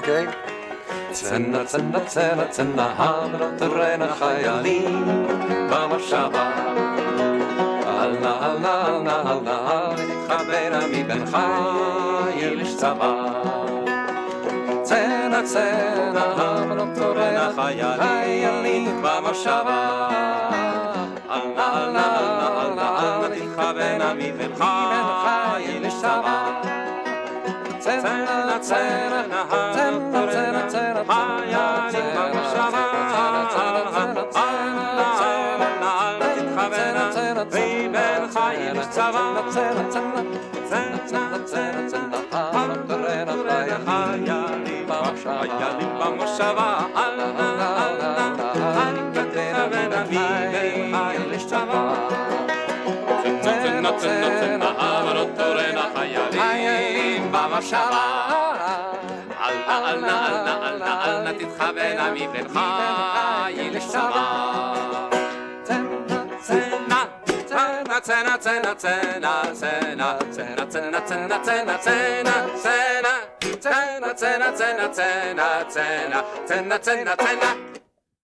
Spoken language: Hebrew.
אוקיי? צנע, צנע, צנע, צנע, המנות תרנה חיילים במושבה. אל נא, אל נא, אל נא, אל נא, תתחבר מבן חיל איש צבא. צנע, צנע, המנות תרנה חיילים במושבה. אל נא, אל נא, אל נא, אל נא, תתחבר מבן חיל איש צבא. צנע, צנע, צנע, צנע, צנע, היה לי במחשבה, אל תתכוון, והיא בן חיים צבא, צנע, צנע, צנע, צנע, צנע, היה לי במחשבה, היה לי במחשבה, אל נא, אל נא, אל תתכוון, והיא בן חיים צבא, צנע, צנע, צנע, חיילים במושבה. אל נא, אל נא, אל נא, אל נא, אל נא תתכוונה מבן חיל איש צבא. צנע, צנע, צנע, צנע, צנע, צנע, צנע, צנע, צנע, צנע, צנע, צנע, צנע, צנע, צנע, צנע, צנע, צנע, צנע, צנע,